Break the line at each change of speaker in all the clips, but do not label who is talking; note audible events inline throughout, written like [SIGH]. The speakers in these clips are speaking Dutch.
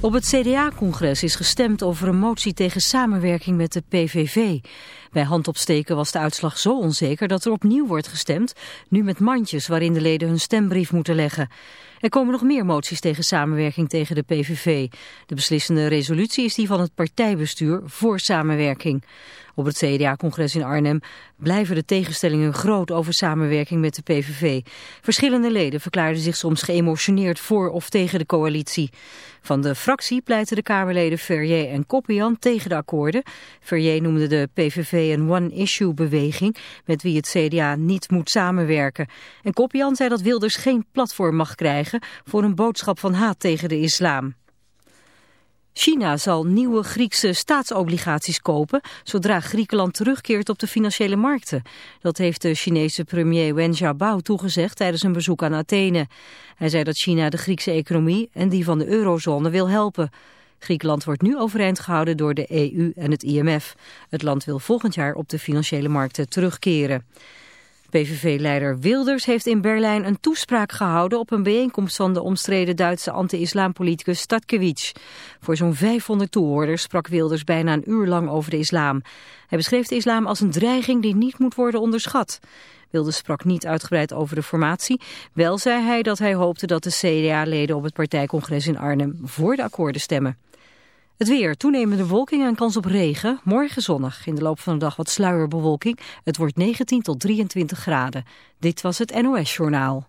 Op het CDA-congres is gestemd over een motie tegen samenwerking met de PVV. Bij handopsteken was de uitslag zo onzeker dat er opnieuw wordt gestemd, nu met mandjes waarin de leden hun stembrief moeten leggen. Er komen nog meer moties tegen samenwerking tegen de PVV. De beslissende resolutie is die van het partijbestuur voor samenwerking. Op het CDA-congres in Arnhem blijven de tegenstellingen groot over samenwerking met de PVV. Verschillende leden verklaarden zich soms geëmotioneerd voor of tegen de coalitie. Van de fractie pleiten de Kamerleden Ferrier en Koppian tegen de akkoorden. Ferrier noemde de PVV een one-issue-beweging met wie het CDA niet moet samenwerken. En Koppian zei dat Wilders geen platform mag krijgen voor een boodschap van haat tegen de islam. China zal nieuwe Griekse staatsobligaties kopen zodra Griekenland terugkeert op de financiële markten. Dat heeft de Chinese premier Wen Jiabao toegezegd tijdens een bezoek aan Athene. Hij zei dat China de Griekse economie en die van de eurozone wil helpen. Griekenland wordt nu overeind gehouden door de EU en het IMF. Het land wil volgend jaar op de financiële markten terugkeren. PVV-leider Wilders heeft in Berlijn een toespraak gehouden op een bijeenkomst van de omstreden Duitse anti-islampoliticus Statkewitsch. Voor zo'n 500 toehoorders sprak Wilders bijna een uur lang over de islam. Hij beschreef de islam als een dreiging die niet moet worden onderschat. Wilders sprak niet uitgebreid over de formatie. Wel zei hij dat hij hoopte dat de CDA-leden op het partijcongres in Arnhem voor de akkoorden stemmen. Het weer, toenemende wolking en kans op regen. Morgen zonnig. In de loop van de dag wat sluierbewolking. Het wordt 19 tot 23 graden. Dit was het NOS Journaal.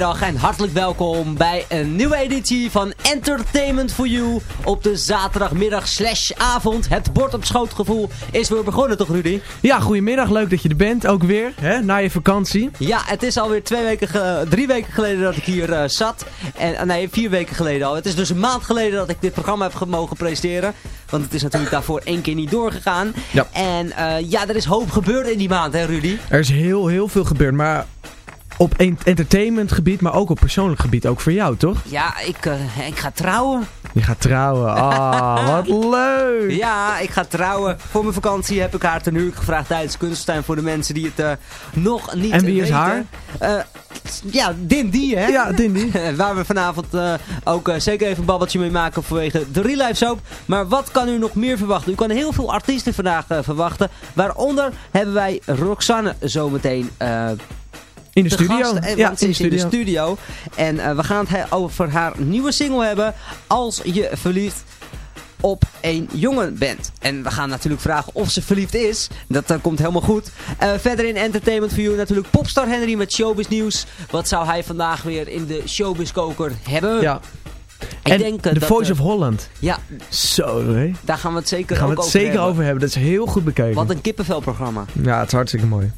En hartelijk welkom bij een nieuwe editie van Entertainment for You op de zaterdagmiddag slash avond. Het bord op schootgevoel is weer begonnen toch Rudy?
Ja, goedemiddag. Leuk dat je er bent. Ook weer, hè, na je vakantie.
Ja, het is alweer twee weken, drie weken geleden dat ik hier eh, zat. En, eh, nee, vier weken geleden al. Het is dus een maand geleden dat ik dit programma heb ge- mogen presenteren. Want het is natuurlijk daarvoor één keer niet doorgegaan.
Ja.
En eh, ja, er is hoop gebeurd in die maand, hè Rudy?
Er is heel, heel veel gebeurd, maar op en- entertainmentgebied, maar ook op persoonlijk gebied. Ook voor jou, toch?
Ja, ik, eh, ik ga trouwen.
Je gaat trouwen. Ah, [LAUGHS] wat leuk!
Ja, ik ga trouwen. Voor mijn vakantie heb ik haar ten huwelijk gevraagd tijdens Kunsttuin voor de mensen die het eh, nog niet
En wie is
weten.
haar?
Eh, ja, Dindy, hè?
Ja, Dindy. [LAUGHS]
Waar we vanavond ook zeker even een babbeltje mee maken vanwege de Real Life Soap. Maar wat kan u nog meer verwachten? U kan heel veel artiesten vandaag verwachten. Waaronder hebben wij Roxanne zometeen
In de studio.
gast, eh,
ja,
want ze is in de studio. En eh, we gaan het he- over haar nieuwe single hebben. Als je verliefd op een jongen bent. En we gaan natuurlijk vragen of ze verliefd is. Dat eh, komt helemaal goed. Eh, verder in Entertainment for You natuurlijk Popstar Henry met Showbiz Nieuws. Wat zou hij vandaag weer in de Showbiz koker hebben?
Ja.
Ik
en
denk
The
dat,
Voice of Holland.
Ja,
Zo, hè?
daar gaan we het zeker
gaan we het
over
zeker
hebben.
over hebben. Dat is heel goed bekeken.
Wat een kippenvelprogramma.
Ja, het is hartstikke mooi.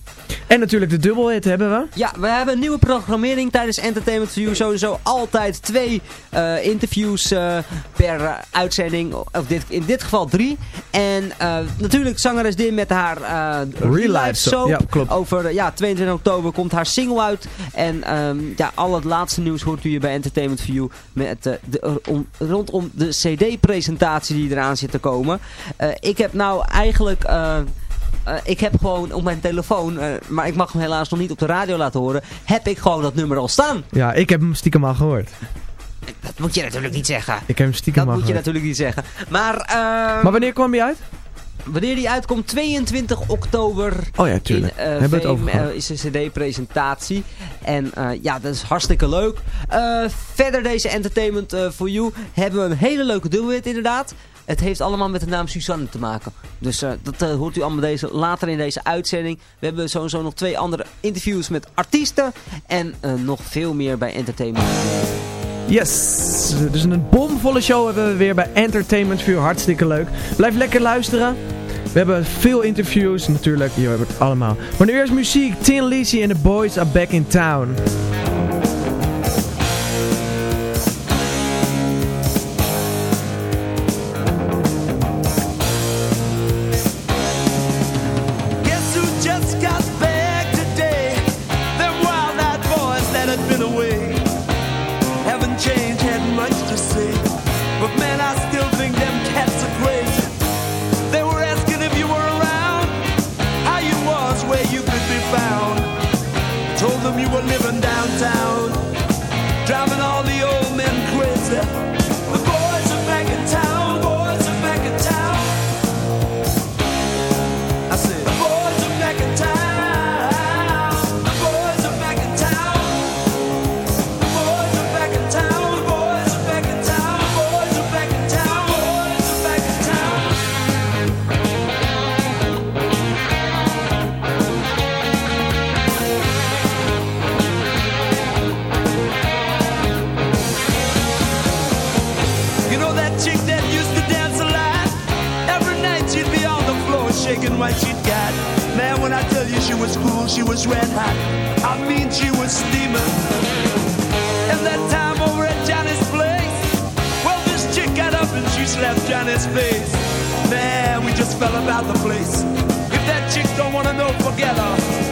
En natuurlijk de dubbelhit hebben we.
Ja, we hebben een nieuwe programmering tijdens Entertainment You. Sowieso altijd twee eh, interviews eh, per uitzending. Of dit, in dit geval drie. En eh, natuurlijk zangeres Dim met haar
Real Life Soap. Ja, klopt.
Over ja, 22 oktober komt haar single uit. En ehm, ja, al het laatste nieuws hoort u hier bij Entertainment You. Met, de, om- rondom de cd-presentatie die eraan zit te komen. Ik heb nou eigenlijk... eh, ik heb gewoon op mijn telefoon, eh, maar ik mag hem helaas nog niet op de radio laten horen, heb ik gewoon dat nummer al staan.
Ja, ik heb hem stiekem al gehoord.
Dat moet je natuurlijk niet zeggen.
Ik heb hem stiekem
Dat
al
moet je
gehoord.
natuurlijk niet zeggen. Maar, eh,
Maar wanneer kwam die uit?
wanneer die uitkomt, 22 oktober
Oh ja, tuurlijk.
in eh,
Hebben het over
is een cd-presentatie. En ja, dat is hartstikke leuk. Verder deze Entertainment for You hebben we een hele leuke dubbelhit inderdaad. Het heeft allemaal met de naam Suzanne te maken. Dus eh, dat eh, hoort u allemaal deze, later in deze uitzending. We hebben sowieso nog twee andere interviews met artiesten. En eh, nog veel meer bij Entertainment.
Yes! Dus een bomvolle show hebben we weer bij Entertainment View. Hartstikke leuk. Blijf lekker luisteren. We hebben veel interviews natuurlijk. Je hebt het allemaal. Maar nu eerst muziek. Tin Lizzy en the Boys are back in town.
Slapped Johnny's face. Man, we just fell about the place. If that chick don't wanna know, forget her.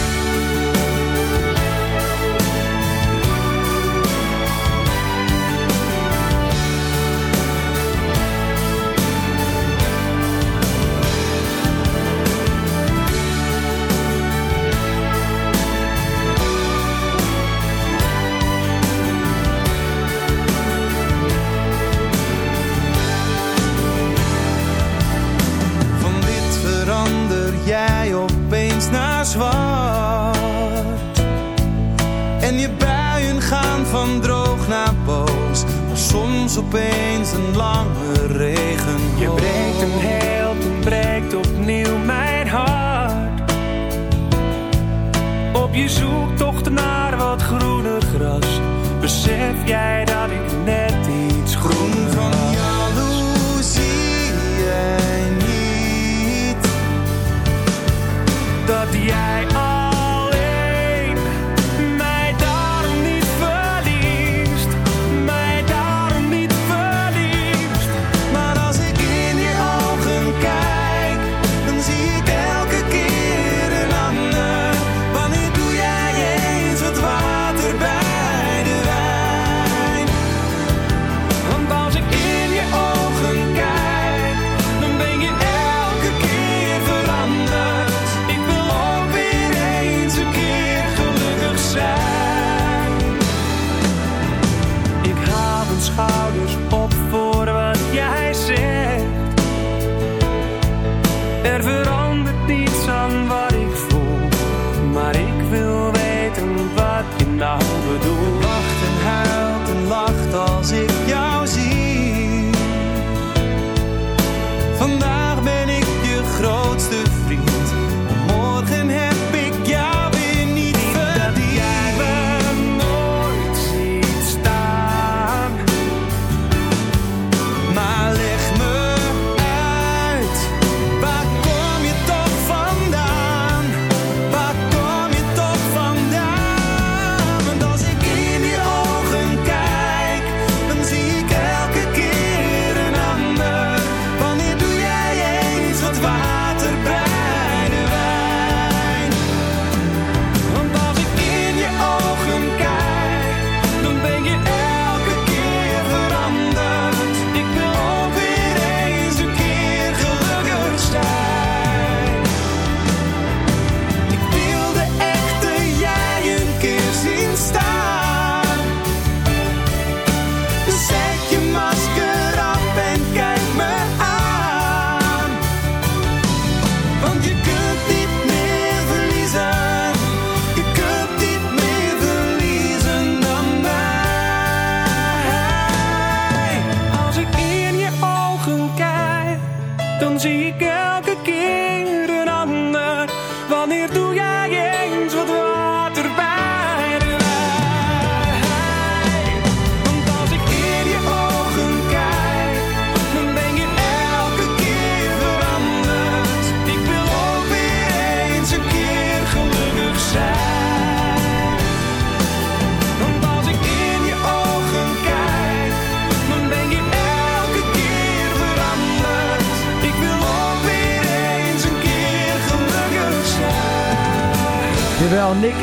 Besef jij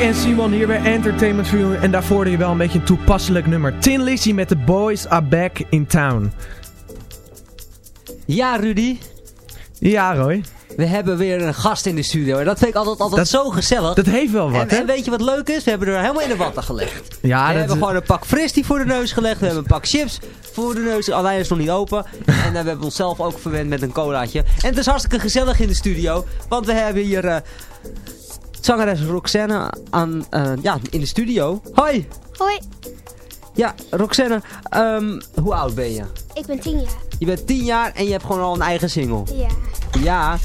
en
Simon hier bij Entertainment You. En daarvoor hoorde je wel een beetje een toepasselijk nummer. Tin Lizzy met The Boys Are Back in Town.
Ja, Rudy.
Ja, Roy.
We hebben weer een gast in de studio. En dat vind ik altijd, altijd zo gezellig.
Dat heeft wel wat,
en,
hè?
en weet je wat leuk is? We hebben er helemaal in de watten gelegd. [LAUGHS]
Ja,
we
dat
hebben gewoon een pak fristie voor de neus gelegd. We hebben een pak chips voor de neus. Alleen is nog niet open. [LAUGHS] en eh, we hebben onszelf ook verwend met een colaatje. En het is hartstikke gezellig in de studio. Want we hebben hier eh, zangeres Roxanne aan, eh, ja, in de studio. Hoi!
Hoi,
Ja, Roxanne, ehm, hoe oud ben je?
ik ben tien jaar.
Je bent 10 jaar en je hebt gewoon al een eigen single.
Ja.
Ja,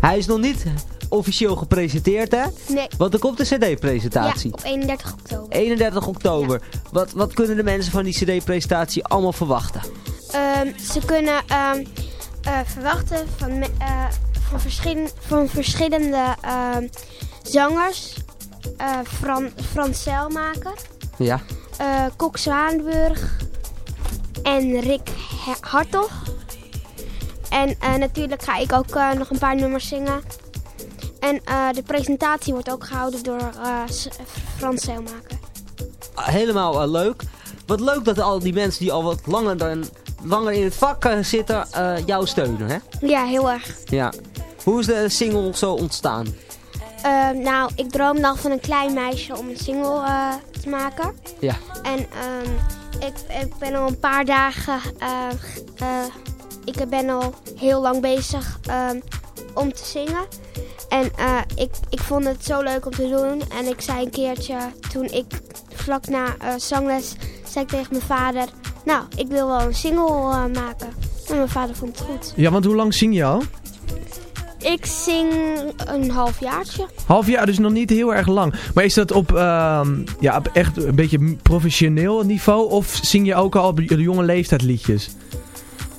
hij is nog niet officieel gepresenteerd, hè?
Nee.
Want er komt een cd-presentatie.
Ja, op 31 oktober.
31 oktober. Wat, wat kunnen de mensen van die cd-presentatie allemaal verwachten?
Ehm, ze kunnen ehm, eh, verwachten van, eh, van, verschillen, van verschillende ehm, zangers. eh Fran, Frans Selmaker.
Ja.
eh Kok Zwaanburg en Rick Hartog. En eh, natuurlijk ga ik ook nog een paar nummers zingen. En de presentatie wordt ook gehouden door Frans Zeilmaker.
Helemaal eh, leuk. Wat leuk dat al die mensen die al wat langer, dan, langer in het vak zitten, eh, jou steunen, hè?
Ja, heel erg.
Ja. Hoe is de single zo ontstaan?
Eh, nou, ik droomde al van een klein meisje om een single eh, te maken.
Ja.
En ehm, ik, ik ben al een paar dagen, eh, eh, ik ben al heel lang bezig ehm, om te zingen. En eh, ik, ik vond het zo leuk om te doen. En ik zei een keertje, toen ik vlak na eh, zangles, zei ik tegen mijn vader... Nou, ik wil wel een single eh, maken. En mijn vader vond het goed.
Ja, want hoe lang zing je al?
Ik zing een halfjaartje.
Half jaar, dus nog niet heel erg lang. Maar is dat op, ehm, ja, op echt een beetje professioneel niveau? Of zing je ook al op de jonge leeftijd liedjes?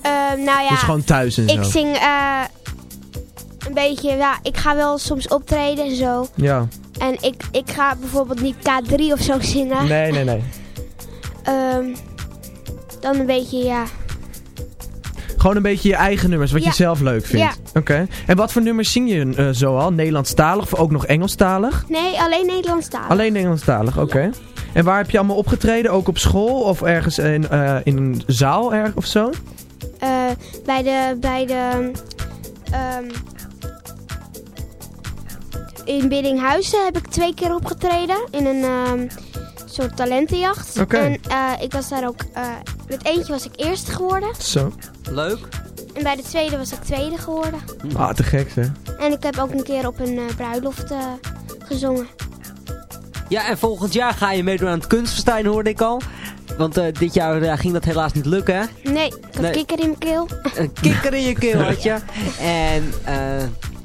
Ehm, nou ja,
Dus gewoon thuis en
ik
zo?
zing eh, een beetje, ja, ik ga wel soms optreden en zo.
Ja.
En ik, ik ga bijvoorbeeld niet K3 of zo zingen.
Nee, nee, nee. [LAUGHS]
Ehm, dan een beetje, ja.
Gewoon een beetje je eigen nummers, wat
Ja.
je zelf leuk vindt. Oké. En wat voor nummers zing je eh, zoal? Nederlandstalig of ook nog Engelstalig?
Nee, alleen Nederlands taal.
Alleen Nederlandstalig, oké. En waar heb je allemaal opgetreden? Ook op school of ergens in, eh, in een zaal erg of zo?
Eh, bij de, bij de, ehm, in Biddinghuizen heb ik twee keer opgetreden. In een ehm, soort talentenjacht.
Oké.
En eh, ik was daar ook, eh, met eentje was ik eerste geworden.
Zo.
Leuk.
En bij de tweede was ik tweede geworden.
Ah, te gek zeg.
En ik heb ook een keer op een eh, bruiloft eh, gezongen.
Ja, en volgend jaar ga je meedoen aan het kunstfestijn, hoorde ik al. Want eh, dit jaar ging dat helaas niet lukken, hè?
Nee, ik had
Nee.
kikker in mijn keel.
Een kikker in je keel had je. En eh,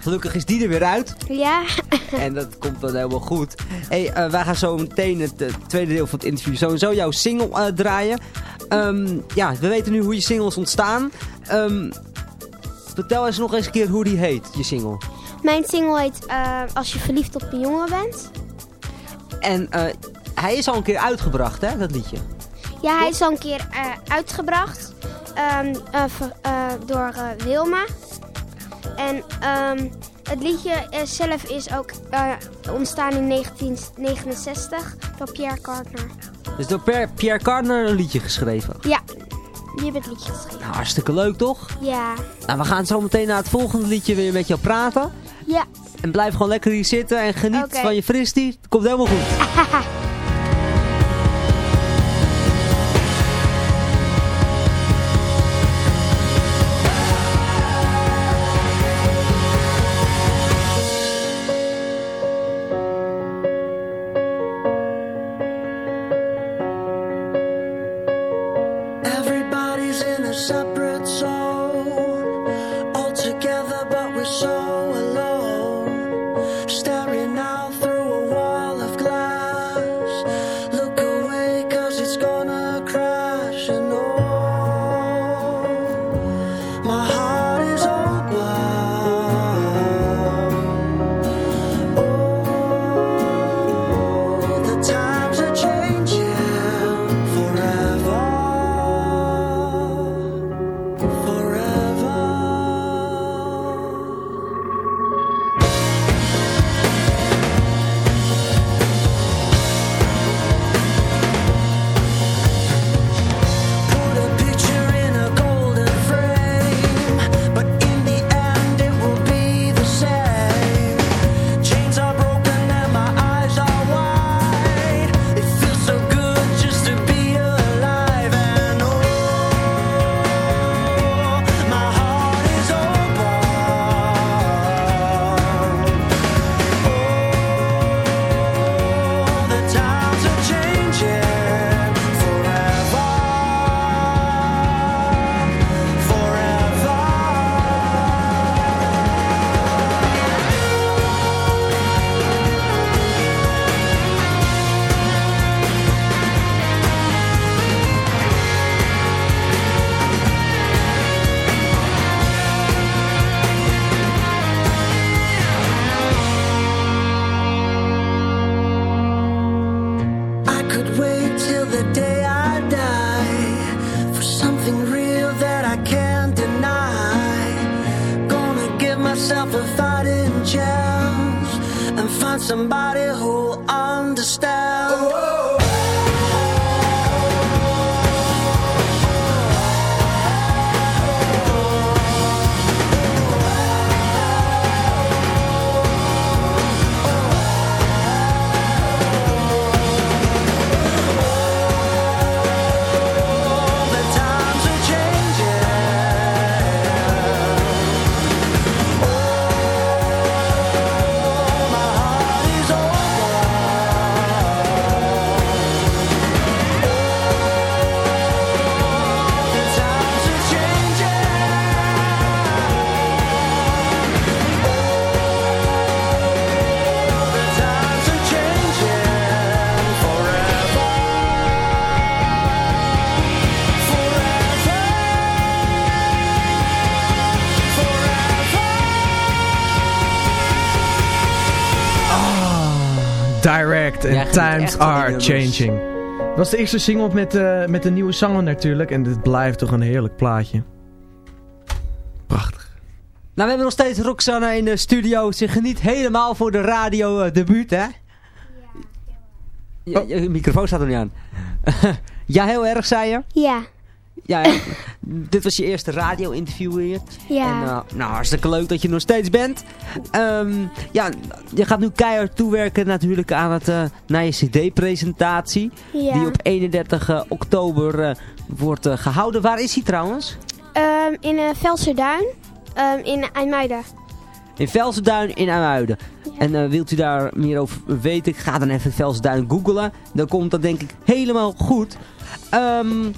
gelukkig is die er weer uit.
Ja. [LAUGHS]
En dat komt dan helemaal goed. Hey, eh, wij gaan zo meteen het eh, tweede deel van het interview sowieso jouw single eh, draaien. Ehm, ja, we weten nu hoe je singles ontstaan. Ehm, vertel eens nog eens een keer hoe die heet, je single.
Mijn single heet Als je verliefd op een jongen bent.
En hij is al een keer uitgebracht, hè, dat liedje.
Ja, hij is al een keer uitgebracht ehm, eh, eh, door Wilma. En ehm, het liedje eh, zelf is ook eh, ontstaan in 1969 door Pierre Cardner.
Dus door Per- Pierre Cardner een liedje geschreven.
Ja, die heeft het liedje geschreven.
Nou, hartstikke leuk toch?
Ja.
Nou, we gaan zo meteen naar het volgende liedje weer met jou praten.
Ja.
En blijf gewoon lekker hier zitten en geniet van je fristie. Het komt helemaal goed. [LAUGHS]
somebody who
Direct
geniet
times are changing. Dat was de eerste single met, eh, met de nieuwe zanger natuurlijk. En dit blijft toch een heerlijk plaatje. Prachtig.
Nou, we hebben nog steeds Roxanne in de studio. Ze geniet helemaal voor de radio eh, debuut, hè? Ja, je microfoon staat er niet aan. [LAUGHS] ja, heel erg, zei je.
Ja.
Ja, [LAUGHS] dit was je eerste radio-interview hier.
Ja.
En, eh, nou, hartstikke leuk dat je nog steeds bent. Ehm, ja, je gaat nu keihard toewerken natuurlijk aan het, eh, naar je cd-presentatie.
Ja.
Die op 31 eh, oktober wordt eh, gehouden. Waar is die trouwens?
Ehm, in uh, Velserduin. Ehm, in IJmuiden.
In Velsenduin in Amuiden. En wilt u daar meer over weten, ga dan even Velsenduin googlen. Dan komt dat denk ik helemaal goed. Ehm,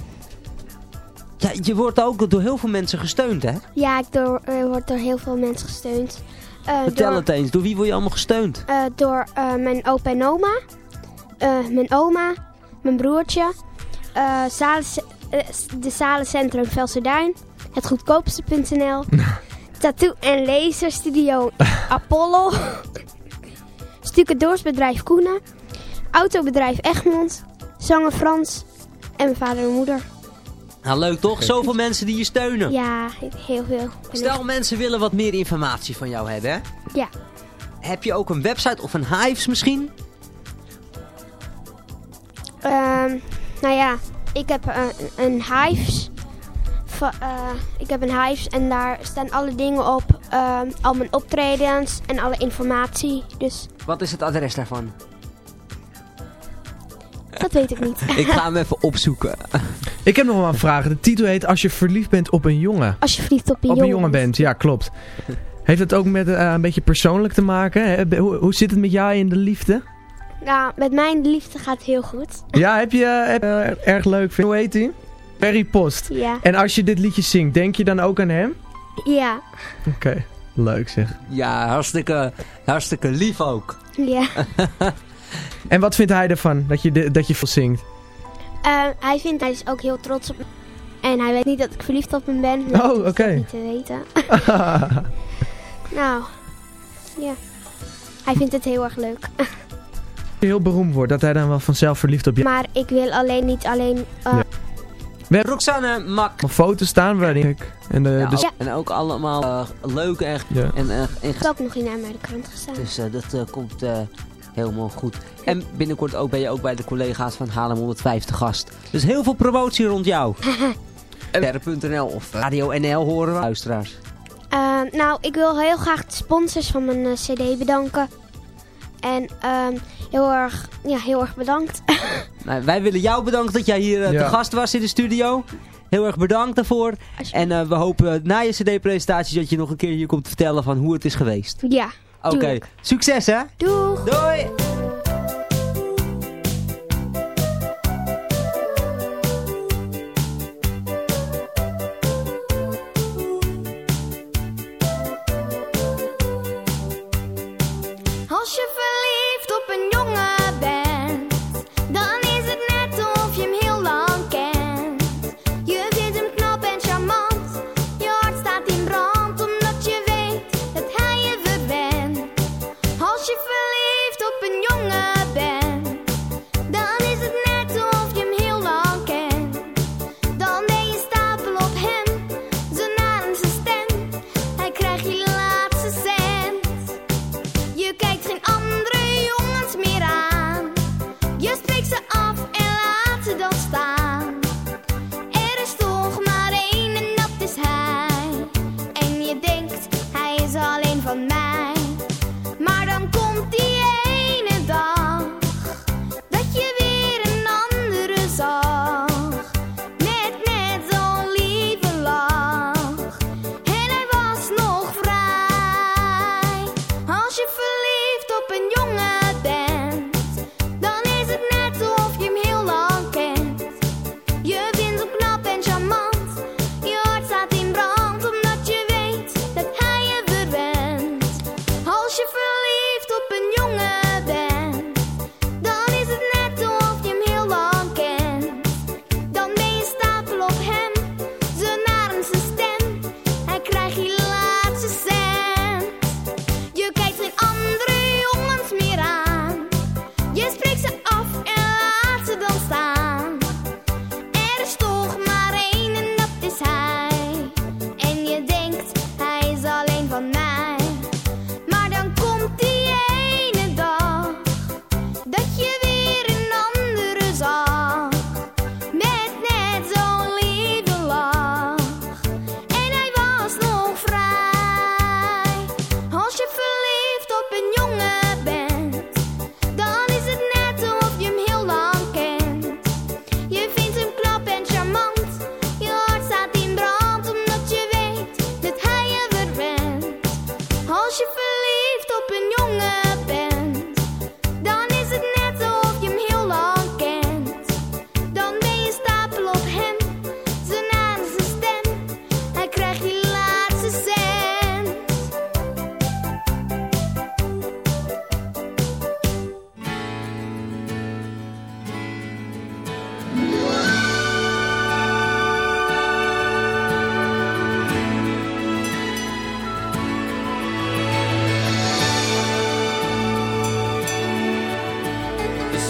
ja, je wordt ook door heel veel mensen gesteund, hè?
Ja, ik door, eh, word door heel veel mensen gesteund. Eh,
Vertel
door,
het eens, door wie word je allemaal gesteund?
eh, door mijn opa en oma. mijn oma. Mijn broertje. de Zalencentrum Velserduin. Het goedkoopste.nl. [LAUGHS] Tattoo- en laserstudio [LAUGHS] Apollo. Stucadoorsbedrijf Koenen. Autobedrijf Egmond. Zanger Frans. En mijn vader en moeder.
Nou, leuk toch? Zoveel mensen die je steunen.
Ja, heel veel.
Stel mensen willen wat meer informatie van jou hebben, hè?
Ja.
Heb je ook een website of een Hives misschien?
Ehm, nou ja, ik heb eh, een Hives. Va- eh, ik heb een Hives en daar staan alle dingen op. ehm, al mijn optredens en alle informatie. Dus
Wat is het adres daarvan?
Dat weet ik niet. [LAUGHS]
Ik ga hem even opzoeken.
Ik heb nog wel een vraag. De titel heet Als je verliefd bent op een jongen.
Als je verliefd op een
Op een
jongen
jongen bent, ja klopt. Heeft het ook met eh, een beetje persoonlijk te maken? Hoe, hoe zit het met jou in de liefde?
Nou, met mijn liefde gaat het heel goed.
Ja, heb je eh, heb, erg leuk vindt? Hoe heet hij? Perry Post.
Ja.
En als je dit liedje zingt, denk je dan ook aan hem?
Ja.
Oké, leuk zeg.
Ja, hartstikke, hartstikke lief ook.
Ja. [LAUGHS]
En wat vindt hij ervan, dat je, dat je veel zingt?
Eh, hij vindt, hij is ook heel trots op me. En hij weet niet dat ik verliefd op hem ben. maar
Oh, oké.
hij niet te weten. [LAUGHS] nou, ja. Hij vindt het heel erg leuk.
heel beroemd wordt, dat hij dan wel vanzelf verliefd op je...
Maar ik wil alleen niet alleen... eh,
Ja. We hebben
Roxanne Mak.
nog foto's staan waarin ik... En, de,
Ja,
dus,
En ook allemaal eh, leuke en,
Ja.
en,
Het is ook nog in de krant gestaan.
Dus eh, dat eh, komt eh, helemaal goed. En binnenkort ook ben je ook bij de collega's van Haarlem 150 gast. Dus heel veel promotie rond jou. [LAUGHS] Sterren.nl of Radio NL horen we. Luisteraars.
Eh, nou, ik wil heel graag de sponsors van mijn eh, cd bedanken. En ehm, heel, erg, ja, heel erg bedankt. [LAUGHS]
Nou, wij willen jou bedanken dat jij hier
Ja.
te gast was in de studio. Heel erg bedankt daarvoor. En eh, we hopen na je cd-presentatie dat je nog een keer hier komt vertellen van hoe het is geweest.
ja,
Oké, succes hè.
Doeg!
Doei!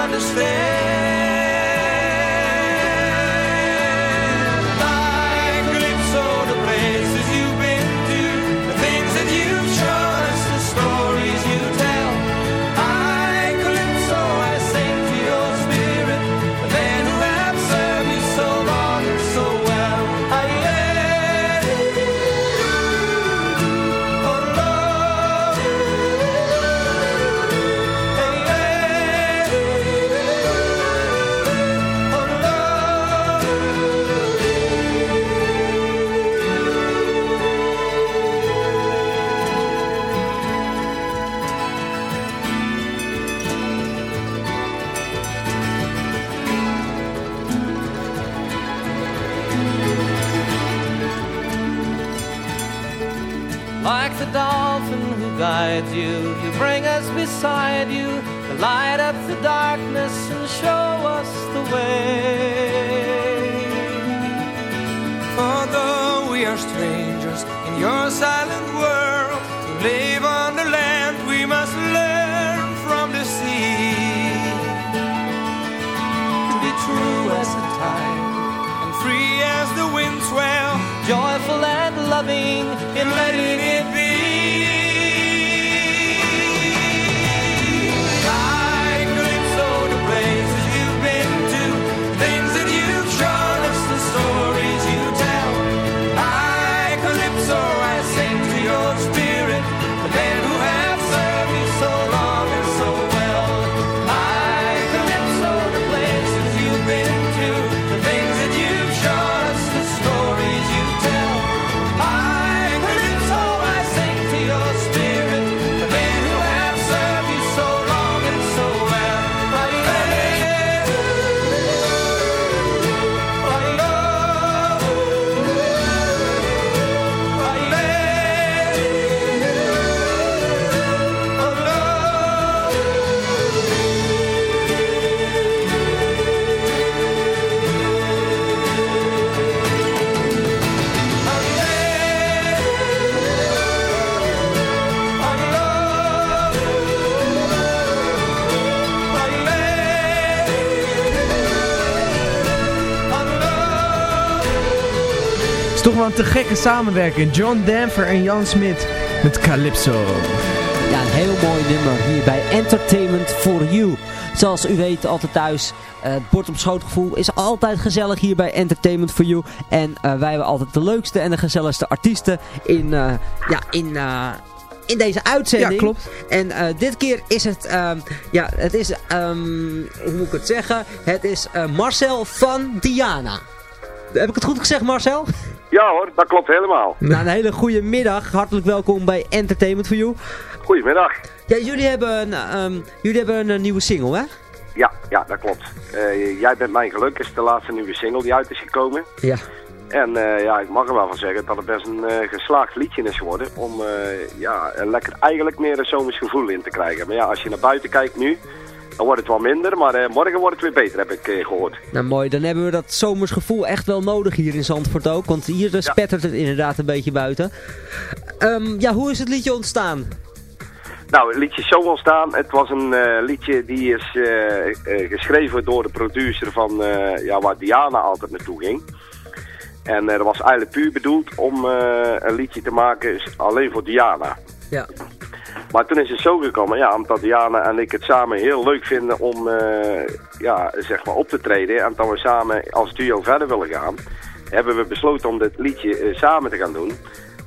understand.
Loving
in letting it
een te gekke samenwerking. John Denver en Jan Smit met Calypso.
Ja, een heel mooi nummer hier bij Entertainment for You. Zoals u weet, altijd thuis. eh, het bord op schootgevoel is altijd gezellig hier bij Entertainment for You. En eh, wij hebben altijd de leukste en de gezelligste artiesten in, eh, ja, in, in deze uitzending.
Ja, klopt.
En dit keer is het, ehm, ja, het is, ehm, hoe moet ik het zeggen? Het is Marcel van Diana. Heb ik het goed gezegd, Marcel?
Ja hoor, dat klopt helemaal.
Nou, een hele goede middag. Hartelijk welkom bij Entertainment for You.
Goedemiddag.
Ja, jullie hebben een, ehm, jullie hebben een, nieuwe single, hè?
Ja, ja, dat klopt. Eh, Jij bent mijn geluk is de laatste nieuwe single die uit is gekomen.
Ja.
En eh, ja, ik mag er wel van zeggen dat het best een eh, geslaagd liedje is geworden. Om eh, ja, er lekker eigenlijk meer een zomers gevoel in te krijgen. Maar ja, als je naar buiten kijkt nu, dan wordt het wel minder. Maar eh, morgen wordt het weer beter, heb ik eh, gehoord.
Nou mooi, dan hebben we dat zomersgevoel echt wel nodig hier in Zandvoort ook. Want hier eh, spettert het inderdaad een beetje buiten. Ehm, ja, hoe is het liedje ontstaan?
Nou, het liedje is zo ontstaan. Het was een eh, liedje die is geschreven door de producer van ja, waar Diana altijd naartoe ging. En dat was eigenlijk puur bedoeld om een liedje te maken alleen voor Diana.
Ja.
Maar toen is het zo gekomen, ja, omdat Diana en ik het samen heel leuk vinden om eh, ja, zeg maar op te treden. En dat we samen als duo verder willen gaan, hebben we besloten om dit liedje eh, samen te gaan doen.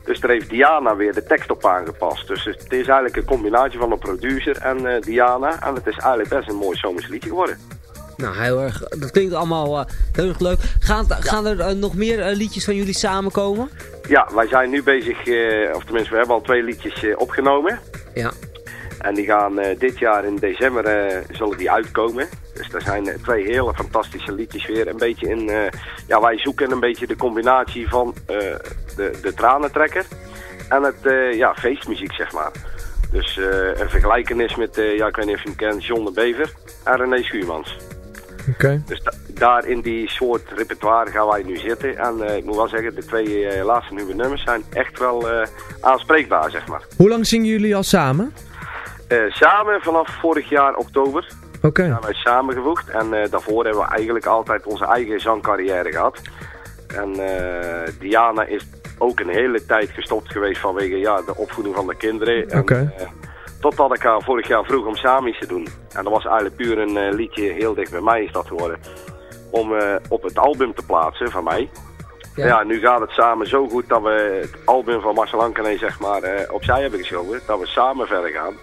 Dus daar heeft Diana weer de tekst op aangepast. Dus het is eigenlijk een combinatie van een producer en eh, Diana. En het is eigenlijk best een mooi zomers liedje geworden.
Nou, heel erg, dat klinkt allemaal eh, heel erg leuk. Gaan, gaan er eh, nog meer eh, liedjes van jullie samenkomen?
Ja, wij zijn nu bezig, of tenminste we hebben al twee liedjes opgenomen.
Ja.
En die gaan dit jaar in december zullen die uitkomen. Dus Er zijn twee hele fantastische liedjes weer. Een beetje in, ja, wij zoeken een beetje de combinatie van de, de tranentrekker en het ja, feestmuziek, zeg maar. Dus een vergelijkenis met, ja, ik weet niet of je hem kent, John de Bever en René Schuurmans. Dus da- daar in die soort repertoire gaan wij nu zitten. En eh, ik moet wel zeggen, de twee eh, laatste nieuwe nummers zijn echt wel eh, aanspreekbaar, zeg maar.
Hoe lang zingen jullie al samen?
Samen vanaf vorig jaar oktober
Oké.
zijn wij samengevoegd. En daarvoor hebben we eigenlijk altijd onze eigen zangcarrière gehad. En Diana is ook een hele tijd gestopt geweest vanwege ja, de opvoeding van de kinderen. En,
Oké.
Totdat ik haar vorig jaar vroeg om samen iets te doen. En dat was eigenlijk puur een eh, liedje, heel dicht bij mij is dat geworden. Om eh, op het album te plaatsen van mij. Ja. nu gaat het samen zo goed dat we het album van Marcel Ankené zeg maar eh, opzij hebben geschoven. Dat we samen verder gaan.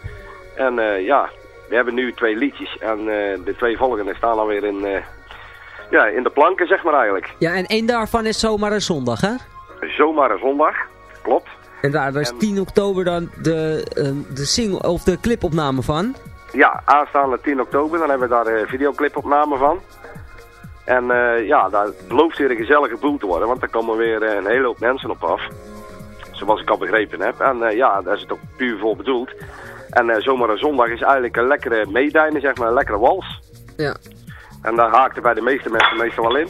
En ja, we hebben nu twee liedjes. En de twee volgende staan dan weer in, ja, in de planken zeg maar eigenlijk.
Ja, en één daarvan is zomaar een zondag, hè?
Zomaar een zondag, klopt.
En daar, daar is 10 oktober dan de, eh, de single, of de clipopname van.
Ja, aanstaande 10 oktober, dan hebben we daar een videoclipopname van. En eh, ja, daar belooft weer een gezellige boel te worden, want er komen weer eh, een hele hoop mensen op af. Zoals ik al begrepen heb. En eh, ja, daar is het ook puur voor bedoeld. En eh, zomaar een zondag is eigenlijk een lekkere meedijnen, zeg maar, een lekkere wals.
Ja.
En daar haakte bij de meeste mensen meestal wel in.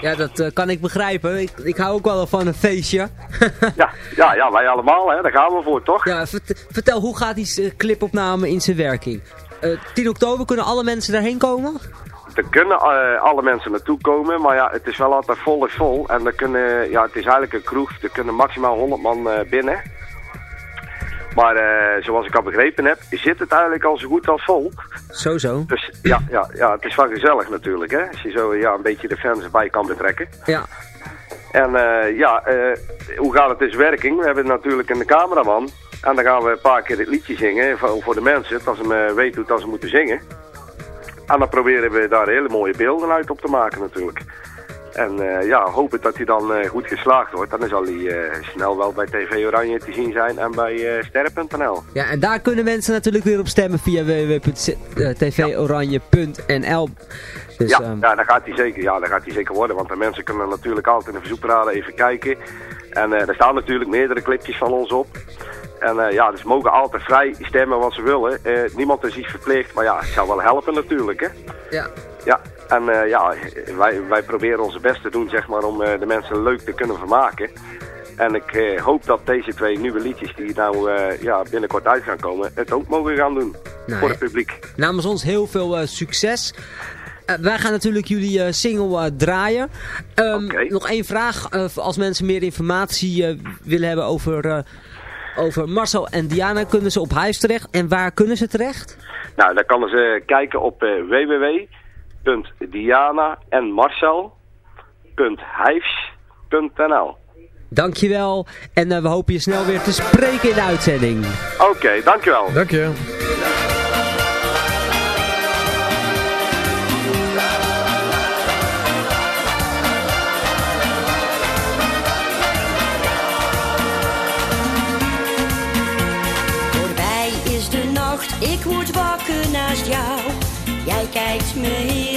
Ja, dat eh, kan ik begrijpen. Ik, ik hou ook wel van een feestje. [LAUGHS]
Ja, ja, ja, wij allemaal, hè, daar gaan we voor, toch?
Ja, vert- vertel, hoe gaat die eh, clipopname in zijn werking? Eh 10 oktober, kunnen alle mensen daarheen komen?
Er kunnen alle mensen naartoe komen, maar ja, het is wel altijd vol is vol. En er kunnen, ja, het is eigenlijk een kroeg, er kunnen maximaal 100 man binnen. Maar eh, zoals ik al begrepen heb, zit het eigenlijk al zo goed als vol.
Zo zo.
Dus ja, ja, ja, het is wel gezellig natuurlijk, hè. Als je zo ja, een beetje de fans erbij kan betrekken.
Ja.
En eh, ja, eh, hoe gaat het zijn werking? We hebben natuurlijk een cameraman. En dan gaan we een paar keer het liedje zingen voor, voor de mensen, dat ze eh, weten hoe dat ze moeten zingen. En dan proberen we daar hele mooie beelden uit op te maken natuurlijk. En eh, ja, hopen dat hij dan eh, goed geslaagd wordt. Dan zal hij eh, snel wel bij TV Oranje te zien zijn en bij sterren.nl.
Ja, en daar kunnen mensen natuurlijk weer op stemmen via www.tvoranje.nl. Dus,
ja,
ehm,
ja, dat gaat hij zeker, ja, dat gaat hij zeker worden. Want de mensen kunnen natuurlijk altijd in de verzoekparade even kijken. En er staan natuurlijk meerdere clipjes van ons op. En ja, dus ze mogen altijd vrij stemmen wat ze willen. Niemand is iets verplicht, maar ja, het zou wel helpen natuurlijk, hè.
Ja.
Ja, en eh, ja, wij, wij proberen onze best te doen, zeg maar, om eh, de mensen leuk te kunnen vermaken. En ik eh, hoop dat deze twee nieuwe liedjes die nou ja, binnenkort uit gaan komen, het ook mogen gaan doen
Nou,
voor het publiek.
Namens ons heel veel succes. Wij gaan natuurlijk jullie single draaien. Ehm, Nog één vraag. als mensen meer informatie willen hebben over, over Marcel en Diana, kunnen ze op huis terecht? En waar kunnen ze terecht?
Nou, dan kunnen ze kijken op eh www.diana en Marcel.hijfs.nl
Dankjewel. En eh, we hopen je snel weer te spreken in de uitzending.
Oké, dankjewel.
Dank je.
Voorbij is de nacht, ik word wakker naast jou. Jij kijkt me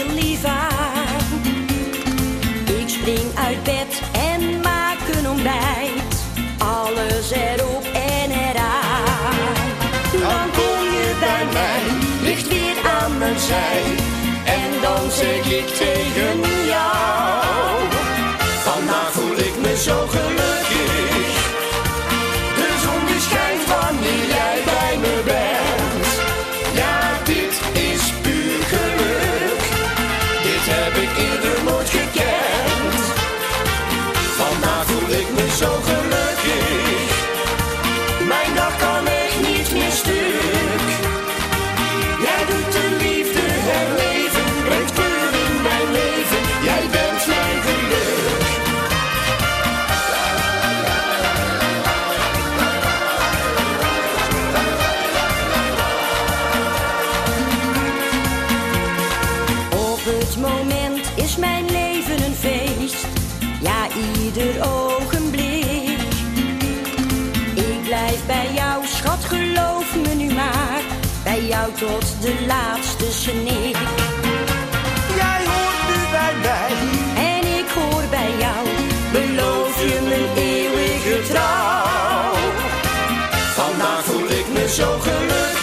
erop en eraan. Dan kom je bij mij, ligt weer aan mijn zij. En dan zeg ik tegen jou. Vandaag voel ik me zo gelukkig.
tot de laatste sneeuw.
Jij hoort nu bij mij.
En ik hoor bij jou. Beloof je mijn eeuwige trouw.
Vandaag voel ik me zo gelukkig.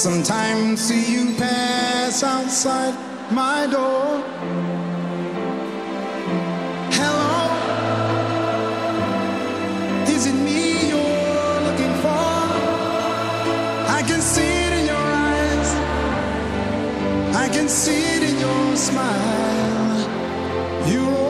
Sometimes see you pass outside my door. Hello, is it me you're looking for? I can see it in your eyes, I can see it in your smile. You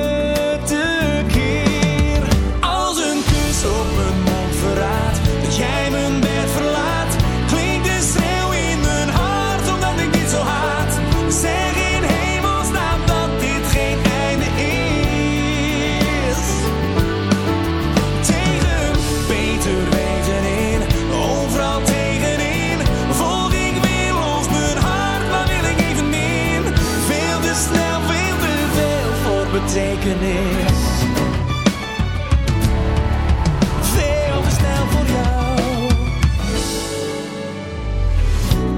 voor betekenis veel te snel voor jou.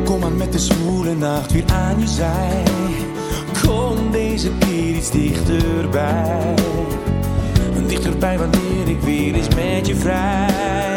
Kom maar met de zwoele nacht weer aan je zij. Kom deze keer iets dichterbij. Dichterbij wanneer ik weer eens met je vrij.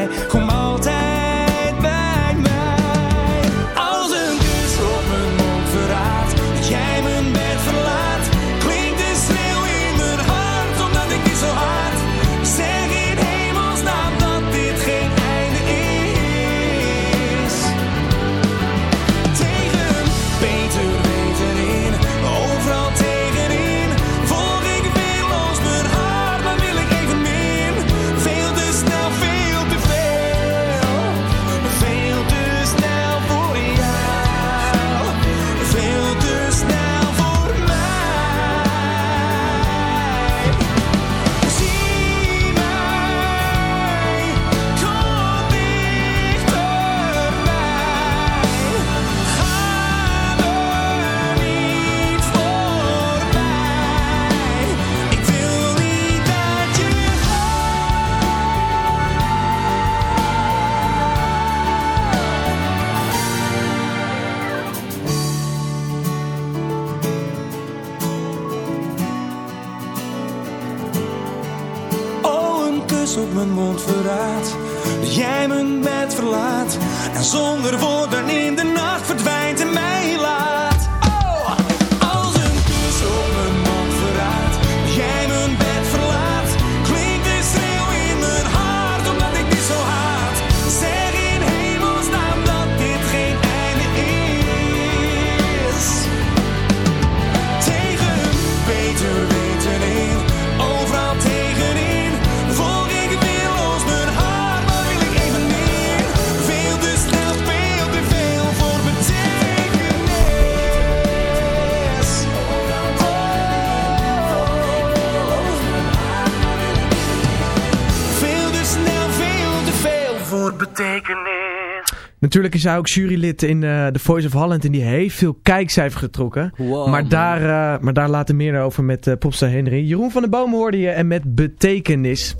Natuurlijk is hij ook jurylid in eh The Voice of Holland en die heeft veel kijkcijfer getrokken.
Wow,
maar,
man.
daar, eh, maar daar later meer over met eh popstar Henry. Jeroen van der Boom hoorde je en met betekenis.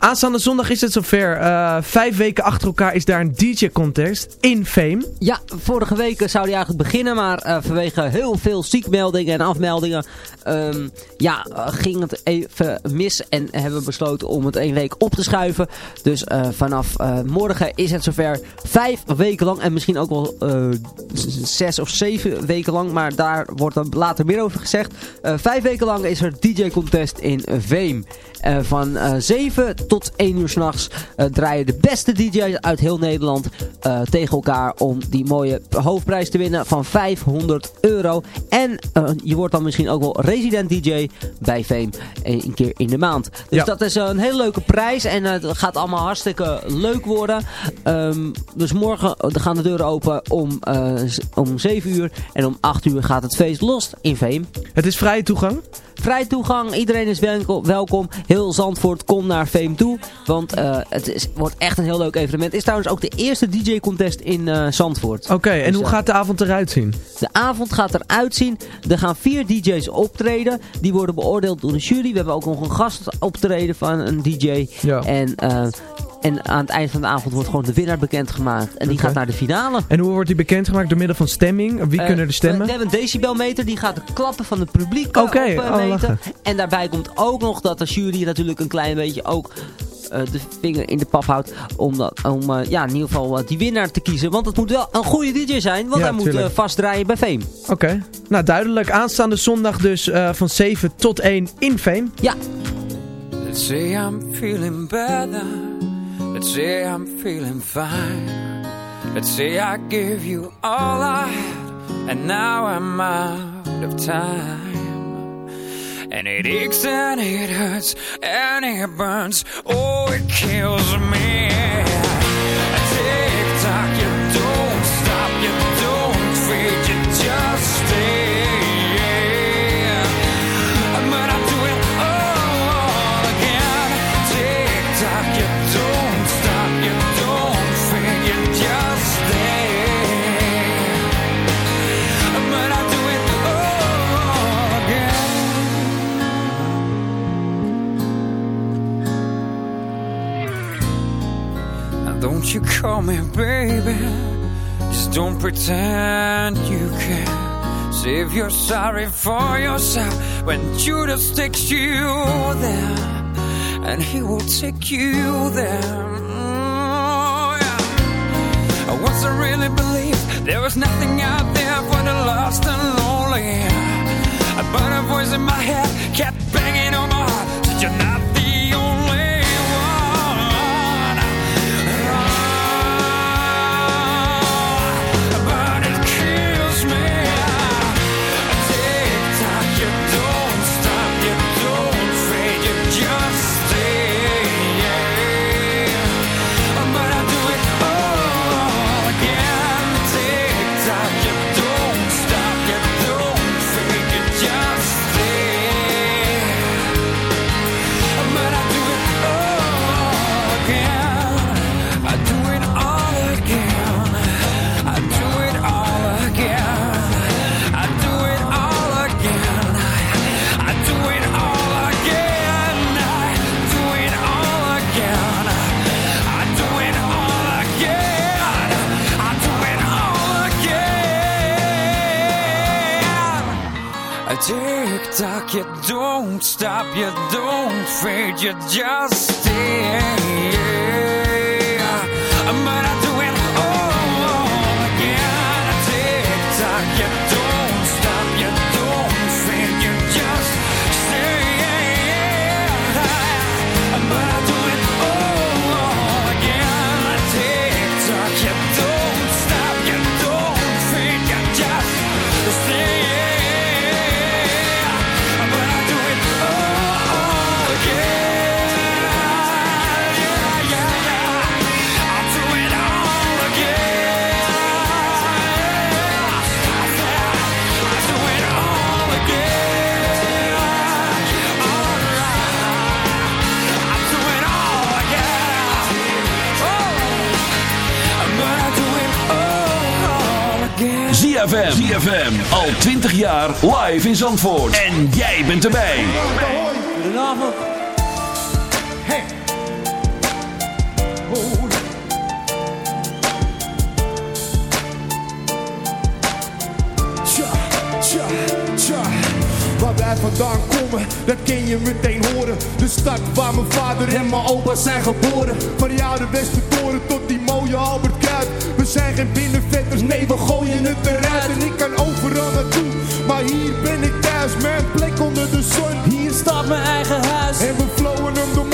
Aanstaande zondag is het zover. Eh, vijf weken achter elkaar is daar een DJ-contest in Fame.
Ja, vorige week zou die eigenlijk beginnen, maar eh, vanwege heel veel ziekmeldingen en afmeldingen ehm, ja, eh, ging het even mis en hebben we besloten om het één week op te schuiven. Dus vanaf morgen is het zover vijf weken lang en misschien ook wel zes of zeven weken lang, maar daar wordt dan later meer over gezegd. Vijf weken lang is er DJ-contest in Veem. Van eh 7 tot 1 uur s'nachts uh, draaien de beste DJ's uit heel Nederland uh, tegen elkaar om die mooie hoofdprijs te winnen van 500 euro. En uh, je wordt dan misschien ook wel resident DJ bij Fame een keer in de maand. Dus
Ja.
dat is een hele leuke prijs en het gaat allemaal hartstikke leuk worden. Ehm, dus morgen gaan de deuren open om, eh, om 7 uur en om 8 uur gaat het feest los in Veem.
Het is vrije toegang?
Vrij toegang, iedereen is welko- welkom. Heel Zandvoort, kom naar Veem Want eh, het is, wordt echt een heel leuk evenement. Is trouwens ook de eerste DJ-contest in eh, Zandvoort.
Oké, en
Dus,
hoe
eh,
gaat de avond eruit zien?
de avond gaat eruit zien. Er gaan vier DJ's optreden. Die worden beoordeeld door de jury. We hebben ook nog een gast optreden van een DJ.
Ja.
En, en aan het eind van de avond wordt gewoon de winnaar bekendgemaakt. En die gaat naar de finale.
En hoe wordt die bekendgemaakt? Door middel van stemming? Wie
Eh,
kunnen er stemmen?
We hebben een decibelmeter, die gaat de klappen van het publiek eh,
Oké,
op,
oh,
meten. En daarbij komt ook nog dat de jury natuurlijk een klein beetje ook eh, de vinger in de pap houdt. Om, dat, om ja, in ieder geval die winnaar te kiezen. Want het moet wel een goede DJ zijn, want
Ja,
hij moet
tuurlijk.
eh, vast draaien bij Fame.
Oké, nou duidelijk. Aanstaande zondag dus eh, van 7 tot 1 in Fame.
Ja.
Let's say I'm feeling better. Let's say I'm feeling fine. Let's say I give you all I had, and now I'm out of time. And it aches and it hurts and it burns. Oh, it kills me. Don't you call me baby. Just don't pretend you care. Save your sorry for yourself when Judas takes you there. And he will take you there. Mm, yeah. Once I really believed there was nothing out there for the lost and lonely. But a voice in my head kept banging on my heart. Said you're not you don't stop, you don't fade, you just stay.
ZFM. ZFM. Al 20 jaar live in Zandvoort. En jij bent erbij.
Goedenavond. Hey.
Waar wij vandaan komen, dat kun je meteen horen. De stad waar mijn vader en mijn opa zijn geboren. Van die oude Westertoren tot die mooie Albert zijn geen binnenvetters, nee we gooien het eruit. En ik kan overal naartoe, maar hier ben ik thuis. Mijn plek onder de zon. Hier staat mijn eigen huis. En we flowen hem de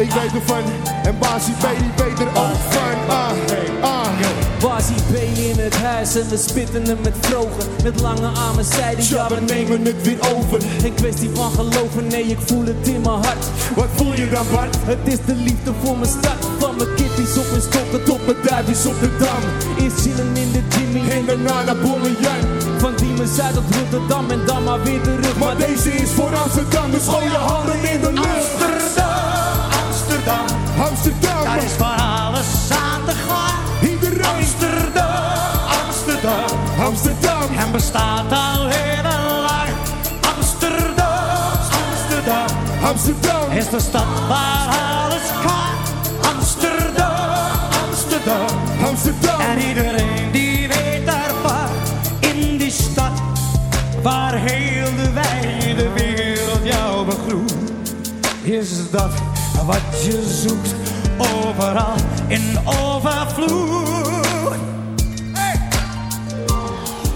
ik weet ervan. En Basie B die weet er ook van. Ah, ah.
Basie B in het huis en we spitten hem met vrogen. Met lange armen zeiden ja we nemen het weer over. Geen kwestie van geloven, nee ik voel het in mijn hart.
Wat voel je dan Bart?
Het is de liefde voor mijn stad. Van mijn kitties op mijn stokken tot mijn duifjes op de dam. Eerst chillen in de Jimmy
en daarna naar Bollejan.
Van Diemen Zuid tot Rotterdam en dan maar weer terug.
Maar deze is voor Amsterdam, dus gooi je handen in de lucht.
Amsterdam, daar is van alles aan de gang.
Iedereen.
Amsterdam, Amsterdam,
Amsterdam.
en bestaat al heel lang. Amsterdam, Amsterdam,
Amsterdam.
is de stad waar alles kan. Amsterdam, Amsterdam,
Amsterdam.
en iedereen die weet ervan. In die stad waar heel de wijde wereld jou begroet. Is dat wat je zoekt, overal in overvloed.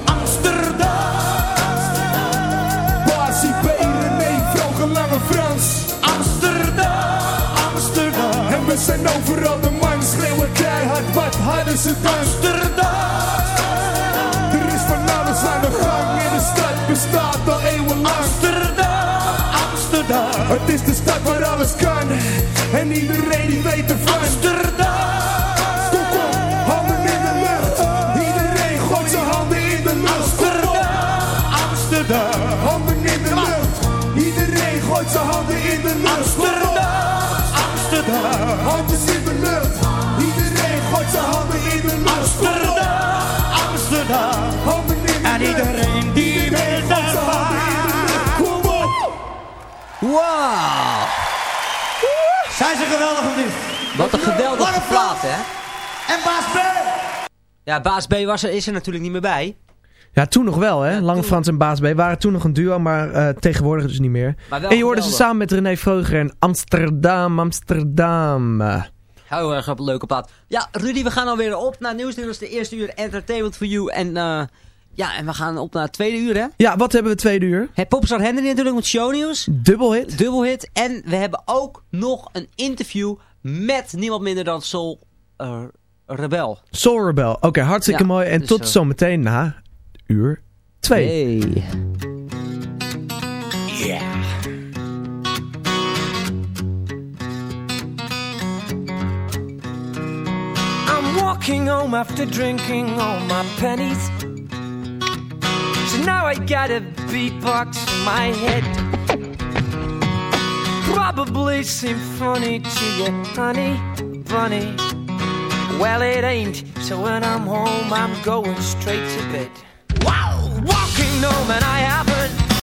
Amsterdam,
Basie B, René, Vroege, Lange Frans.
Amsterdam, Amsterdam,
En we zijn overal de man, schreeuwen keihard, wat hadden ze dan?
Amsterdam,
Er is van alles aan de gang en de stad bestaat al eeuwenlang.
Amsterdam, Amsterdam,
Het is de stad waar alles kan en iedereen die weet ervan.
Amsterdam.
Kom, kom, handen in de lucht. Iedereen gooit zijn handen in de lucht. Op.
Amsterdam,
Handen in de lucht. Iedereen gooit zijn handen in de lucht. Op.
Amsterdam,
Handen in de lucht. Iedereen gooit zijn handen in de lucht. Op.
Amsterdam, Amsterdam,
Handen in de
en
lucht.
iedereen die
Iedereen
weet
gooit zijn handen
ervan.
Kom op.
Wauw!
Zijn ze geweldig of niet?
Wat een geweldige plaat, hè?
En Baas B.
Ja, Baas B was er, is er natuurlijk niet meer bij.
Ja, toen nog wel, hè? Lange Frans en Baas B waren toen nog een duo, maar eh, tegenwoordig dus niet meer. En je hoorde ze samen met René Vroger en Amsterdam, Amsterdam.
Heel erg op een leuke plaat. Ja, Rudy, we gaan alweer op naar nieuws. Dit was de eerste uur Entertainment for You. En eh, ja, en we gaan op naar het tweede uur, hè?
Ja, wat hebben we tweede uur?
Het Popstar Henry natuurlijk met shownieuws.
Dubbelhit.
Dubbelhit. En we hebben ook nog een interview met niemand minder dan Soul eh, Rebel.
Soul Rebel. Oké, hartstikke
Ja,
mooi. En
dus,
tot
eh,
zometeen na uur 2.
Hey.
Yeah.
I'm walking home after drinking all my pennies. Now I got a beatbox my head. Probably seem funny to you, honey bunny. Well, it ain't. So when I'm home, I'm going straight to bed. Wow! Walking home and I have